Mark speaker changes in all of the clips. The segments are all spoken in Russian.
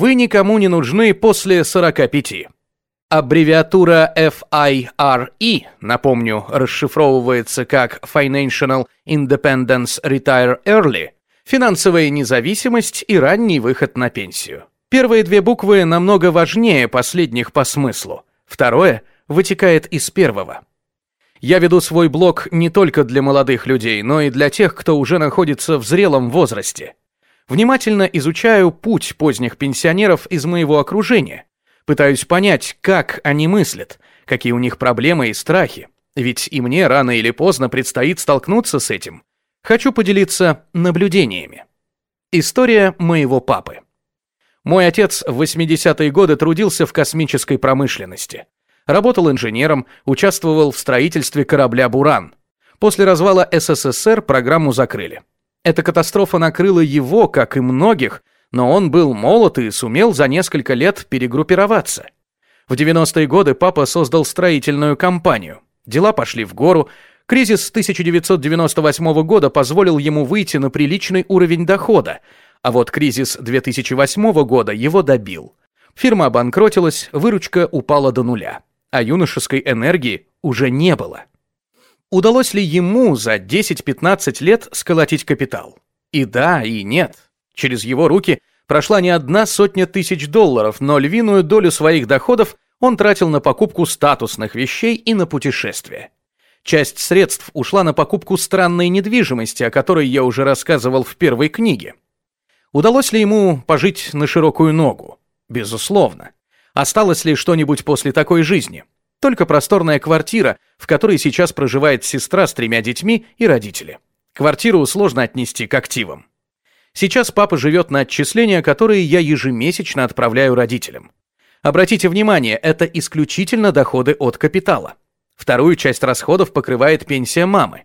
Speaker 1: Вы никому не нужны после 45. Аббревиатура FIRE, напомню, расшифровывается как Financial Independence Retire Early, финансовая независимость и ранний выход на пенсию. Первые две буквы намного важнее последних по смыслу. Второе вытекает из первого. Я веду свой блог не только для молодых людей, но и для тех, кто уже находится в зрелом возрасте. Внимательно изучаю путь поздних пенсионеров из моего окружения, Пытаюсь понять, как они мыслят, какие у них проблемы и страхи. Ведь и мне рано или поздно предстоит столкнуться с этим. Хочу поделиться наблюдениями. История моего папы. Мой отец в 80-е годы трудился в космической промышленности. Работал инженером, участвовал в строительстве корабля «Буран». После развала СССР программу закрыли. Эта катастрофа накрыла его, как и многих, но он был молод и сумел за несколько лет перегруппироваться. В 90-е годы папа создал строительную компанию. Дела пошли в гору. Кризис 1998 года позволил ему выйти на приличный уровень дохода, а вот кризис 2008 года его добил. Фирма обанкротилась, выручка упала до нуля, а юношеской энергии уже не было. Удалось ли ему за 10-15 лет сколотить капитал? И да, и нет. Через его руки прошла не одна сотня тысяч долларов, но львиную долю своих доходов он тратил на покупку статусных вещей и на путешествия. Часть средств ушла на покупку странной недвижимости, о которой я уже рассказывал в первой книге. Удалось ли ему пожить на широкую ногу? Безусловно. Осталось ли что-нибудь после такой жизни? Только просторная квартира, в которой сейчас проживает сестра с тремя детьми и родители. Квартиру сложно отнести к активам. Сейчас папа живет на отчисления, которые я ежемесячно отправляю родителям. Обратите внимание, это исключительно доходы от капитала. Вторую часть расходов покрывает пенсия мамы.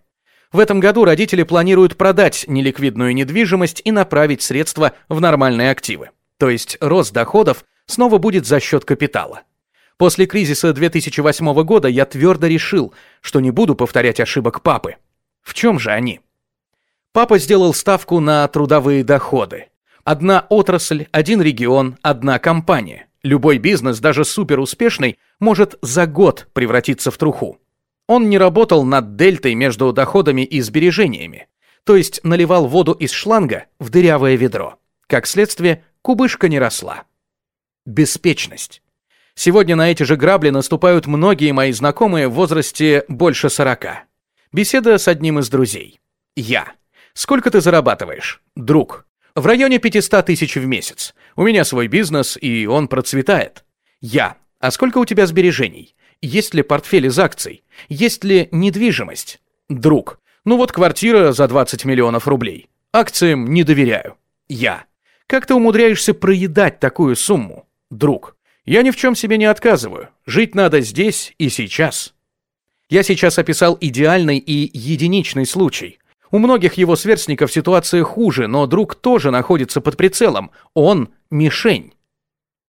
Speaker 1: В этом году родители планируют продать неликвидную недвижимость и направить средства в нормальные активы. То есть рост доходов снова будет за счет капитала. После кризиса 2008 года я твердо решил, что не буду повторять ошибок папы. В чем же они? Папа сделал ставку на трудовые доходы. Одна отрасль, один регион, одна компания. Любой бизнес, даже суперуспешный, может за год превратиться в труху. Он не работал над дельтой между доходами и сбережениями, то есть наливал воду из шланга в дырявое ведро. Как следствие, кубышка не росла. Беспечность. Сегодня на эти же грабли наступают многие мои знакомые в возрасте больше 40. Беседа с одним из друзей. Я. Сколько ты зарабатываешь? Друг. В районе 500 тысяч в месяц. У меня свой бизнес, и он процветает. Я. А сколько у тебя сбережений? Есть ли портфель из акций? Есть ли недвижимость? Друг. Ну вот квартира за 20 миллионов рублей. Акциям не доверяю. Я. Как ты умудряешься проедать такую сумму? Друг. Я ни в чем себе не отказываю. Жить надо здесь и сейчас. Я сейчас описал идеальный и единичный случай. У многих его сверстников ситуация хуже, но друг тоже находится под прицелом. Он – мишень.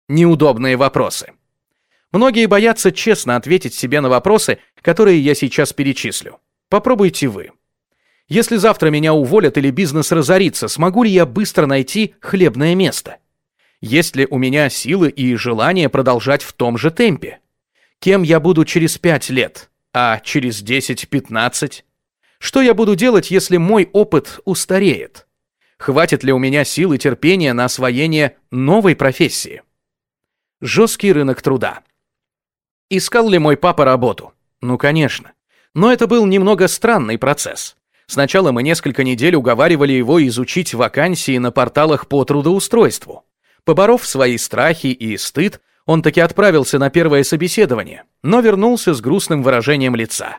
Speaker 1: Неудобные вопросы. Многие боятся честно ответить себе на вопросы, которые я сейчас перечислю. Попробуйте вы. Если завтра меня уволят или бизнес разорится, смогу ли я быстро найти хлебное место? Есть ли у меня силы и желание продолжать в том же темпе? Кем я буду через 5 лет? А через 10-15? Что я буду делать, если мой опыт устареет? Хватит ли у меня сил и терпения на освоение новой профессии? Жесткий рынок труда. Искал ли мой папа работу? Ну, конечно. Но это был немного странный процесс. Сначала мы несколько недель уговаривали его изучить вакансии на порталах по трудоустройству. Поборов свои страхи и стыд, он таки отправился на первое собеседование, но вернулся с грустным выражением лица.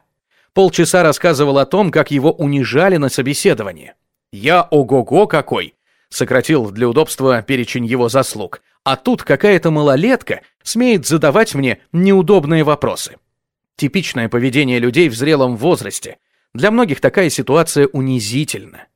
Speaker 1: Полчаса рассказывал о том, как его унижали на собеседовании. «Я ого-го какой!» Сократил для удобства перечень его заслуг. А тут какая-то малолетка смеет задавать мне неудобные вопросы. Типичное поведение людей в зрелом возрасте. Для многих такая ситуация унизительна.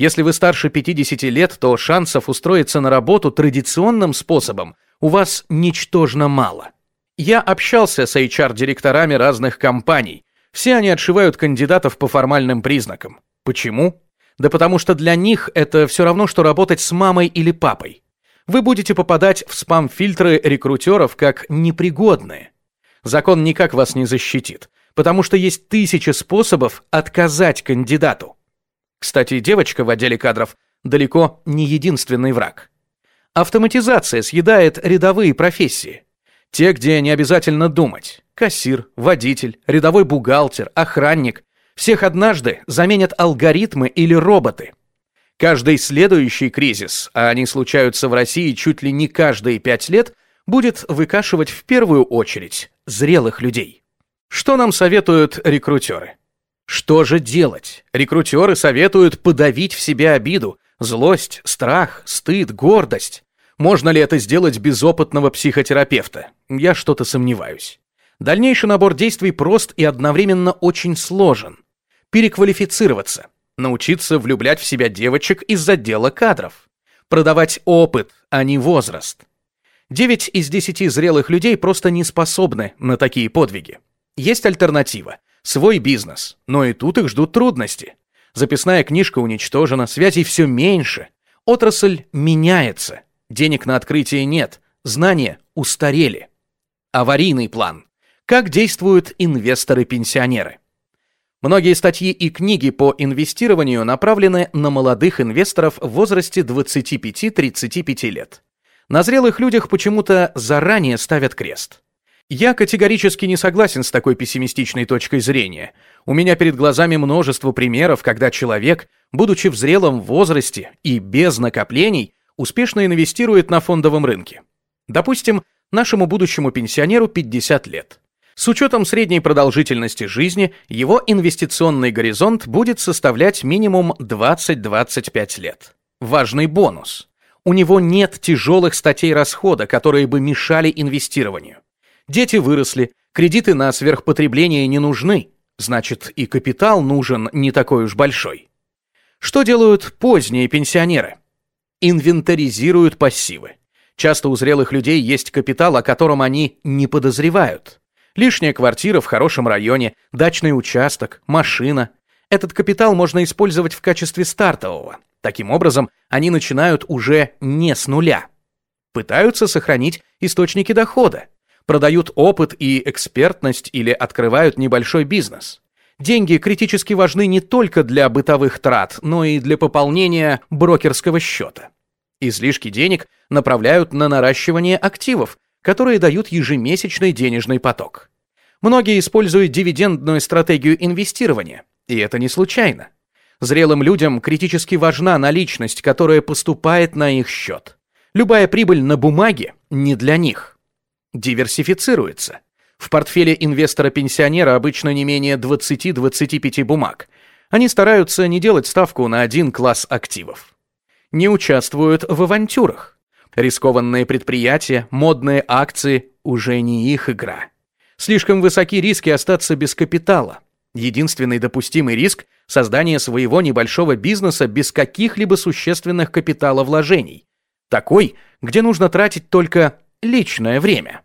Speaker 1: Если вы старше 50 лет, то шансов устроиться на работу традиционным способом у вас ничтожно мало. Я общался с HR-директорами разных компаний, все они отшивают кандидатов по формальным признакам. Почему? Да потому что для них это все равно, что работать с мамой или папой. вы будете попадать в спам-фильтры рекрутеров как непригодные. Закон никак вас не защитит, потому что есть тысячи способов отказать кандидату. Кстати, девочка в отделе кадров далеко не единственный враг. Автоматизация съедает рядовые профессии. Те, где не обязательно думать. Кассир, водитель, рядовой бухгалтер, охранник. Всех однажды заменят алгоритмы или роботы. Каждый следующий кризис, а они случаются в России чуть ли не каждые пять лет, будет выкашивать в первую очередь зрелых людей. Что нам советуют рекрутеры? Что же делать? Рекрутеры советуют подавить в себе обиду, злость, страх, стыд, гордость. Можно ли это сделать без опытного психотерапевта? Я что-то сомневаюсь. Дальнейший набор действий прост и одновременно очень сложен. Переквалифицироваться, научиться влюблять в себя девочек из отдела кадров, продавать опыт, а не возраст. Девять из десяти зрелых людей просто не способны на такие подвиги. Есть альтернатива – свой бизнес, но и тут их ждут трудности. Записная книжка уничтожена, связей все меньше. Отрасль меняется, денег на открытие нет, знания устарели. Аварийный план. Как действуют инвесторы-пенсионеры? Многие статьи и книги по инвестированию направлены на молодых инвесторов в возрасте 25-35 лет. На зрелых людях почему-то заранее ставят крест. Я категорически не согласен с такой пессимистичной точкой зрения. У меня перед глазами множество примеров, когда человек, будучи в зрелом возрасте и без накоплений, успешно инвестирует на фондовом рынке. Допустим, нашему будущему пенсионеру 50 лет. С учетом средней продолжительности жизни, его инвестиционный горизонт будет составлять минимум 20-25 лет. Важный бонус. У него нет тяжелых статей расхода, которые бы мешали инвестированию. Дети выросли, кредиты на сверхпотребление не нужны, значит и капитал нужен не такой уж большой. Что делают поздние пенсионеры? Инвентаризируют пассивы. Часто у зрелых людей есть капитал, о котором они не подозревают. Лишняя квартира в хорошем районе, дачный участок, машина. Этот капитал можно использовать в качестве стартового. Таким образом, они начинают уже не с нуля. Пытаются сохранить источники дохода продают опыт и экспертность или открывают небольшой бизнес. Деньги критически важны не только для бытовых трат, но и для пополнения брокерского счета. Излишки денег направляют на наращивание активов, которые дают ежемесячный денежный поток. Многие используют дивидендную стратегию инвестирования, и это не случайно. Зрелым людям критически важна наличность, которая поступает на их счет. Любая прибыль на бумаге не для них диверсифицируется. В портфеле инвестора-пенсионера обычно не менее 20-25 бумаг. Они стараются не делать ставку на один класс активов. Не участвуют в авантюрах. Рискованные предприятия, модные акции – уже не их игра. Слишком высоки риски остаться без капитала. Единственный допустимый риск – создание своего небольшого бизнеса без каких-либо существенных капиталовложений. Такой, где нужно тратить только личное время.